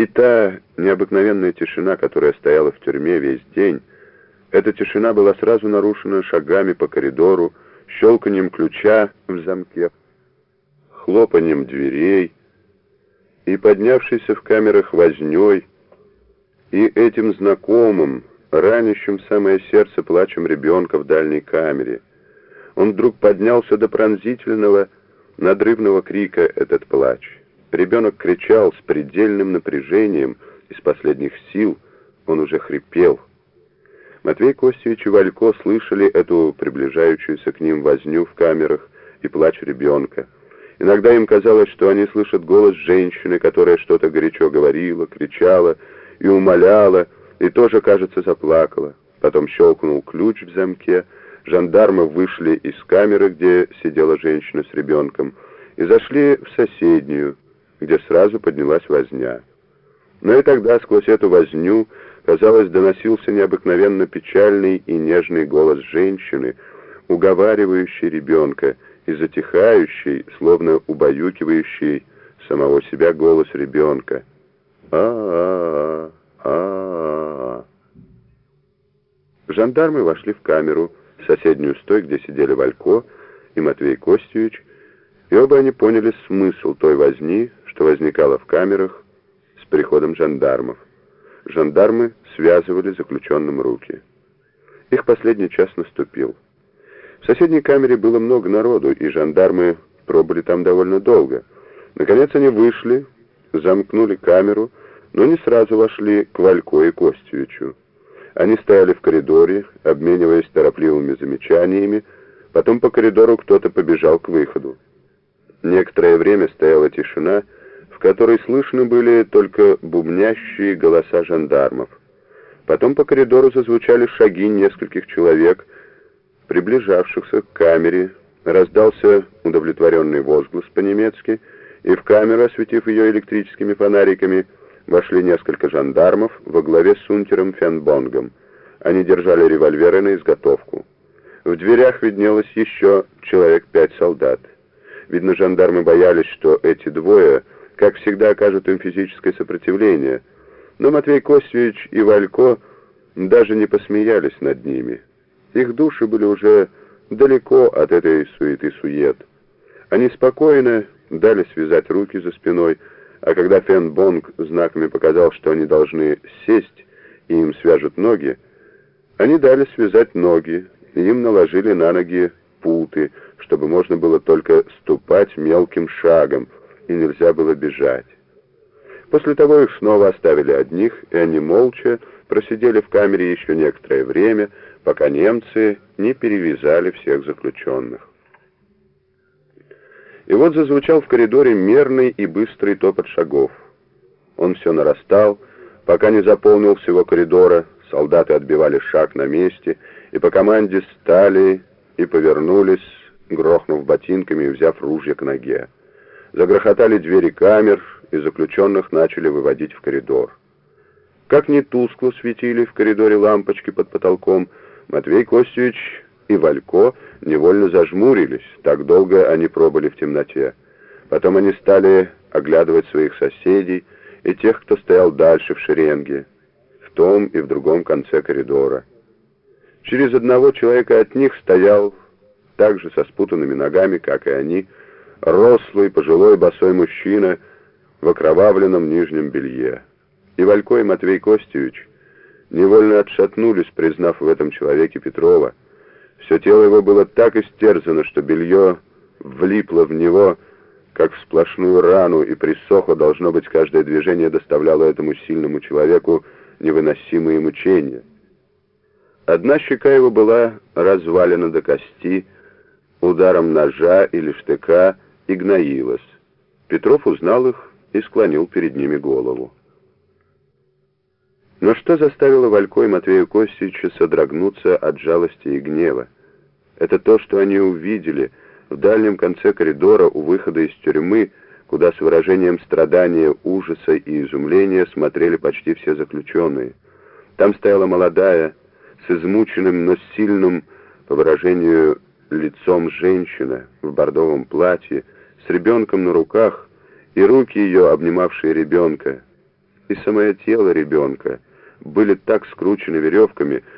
И та необыкновенная тишина, которая стояла в тюрьме весь день, эта тишина была сразу нарушена шагами по коридору, щелканием ключа в замке, хлопанием дверей и поднявшейся в камерах вознёй, и этим знакомым, ранящим самое сердце плачем ребенка в дальней камере. Он вдруг поднялся до пронзительного, надрывного крика этот плач. Ребенок кричал с предельным напряжением, из последних сил он уже хрипел. Матвей Костевич и Валько слышали эту приближающуюся к ним возню в камерах и плач ребенка. Иногда им казалось, что они слышат голос женщины, которая что-то горячо говорила, кричала и умоляла, и тоже, кажется, заплакала. Потом щелкнул ключ в замке, жандармы вышли из камеры, где сидела женщина с ребенком, и зашли в соседнюю, где сразу поднялась возня. Но и тогда сквозь эту возню казалось, доносился необыкновенно печальный и нежный голос женщины, уговаривающий ребенка, и затихающий, словно убаюкивающий самого себя голос ребенка. а а а а Жандармы вошли в камеру, соседнюю стой, где сидели Валько и Матвей Костевич, и оба они поняли смысл той возни, что возникала в камерах с приходом жандармов. Жандармы связывали заключенным руки. Их последний час наступил. В соседней камере было много народу, и жандармы пробыли там довольно долго. Наконец они вышли, замкнули камеру, но не сразу вошли к Валько и Костевичу. Они стояли в коридоре, обмениваясь торопливыми замечаниями, потом по коридору кто-то побежал к выходу. Некоторое время стояла тишина, которой слышны были только бубнящие голоса жандармов. Потом по коридору зазвучали шаги нескольких человек, приближавшихся к камере, раздался удовлетворенный возглас по-немецки, и в камеру, осветив ее электрическими фонариками, вошли несколько жандармов во главе с унтером Фенбонгом. Они держали револьверы на изготовку. В дверях виднелось еще человек пять солдат. Видно, жандармы боялись, что эти двое, как всегда, окажут им физическое сопротивление — но Матвей Костевич и Валько даже не посмеялись над ними. Их души были уже далеко от этой суеты-сует. Они спокойно дали связать руки за спиной, а когда Фен Бонг знаками показал, что они должны сесть и им свяжут ноги, они дали связать ноги, и им наложили на ноги путы, чтобы можно было только ступать мелким шагом, и нельзя было бежать. После того их снова оставили одних, и они молча просидели в камере еще некоторое время, пока немцы не перевязали всех заключенных. И вот зазвучал в коридоре мерный и быстрый топот шагов. Он все нарастал, пока не заполнил всего коридора, солдаты отбивали шаг на месте, и по команде стали и повернулись, грохнув ботинками и взяв ружья к ноге. Загрохотали двери камер, и заключенных начали выводить в коридор. Как ни тускло светили в коридоре лампочки под потолком, Матвей Костевич и Валько невольно зажмурились, так долго они пробыли в темноте. Потом они стали оглядывать своих соседей и тех, кто стоял дальше в шеренге, в том и в другом конце коридора. Через одного человека от них стоял, также со спутанными ногами, как и они, рослый, пожилой, босой мужчина в окровавленном нижнем белье. И Валько, и Матвей Костевич невольно отшатнулись, признав в этом человеке Петрова. Все тело его было так истерзано, что белье влипло в него, как в сплошную рану, и присохло, должно быть, каждое движение доставляло этому сильному человеку невыносимые мучения. Одна щека его была развалена до кости, ударом ножа или штыка и гноилась. Петров узнал их и склонил перед ними голову. Но что заставило Валько и Матвея Костича содрогнуться от жалости и гнева? Это то, что они увидели в дальнем конце коридора у выхода из тюрьмы, куда с выражением страдания, ужаса и изумления смотрели почти все заключенные. Там стояла молодая, с измученным, но сильным, по выражению, лицом женщина в бордовом платье, с ребенком на руках, и руки ее, обнимавшие ребенка, и самое тело ребенка. Были так скручены веревками,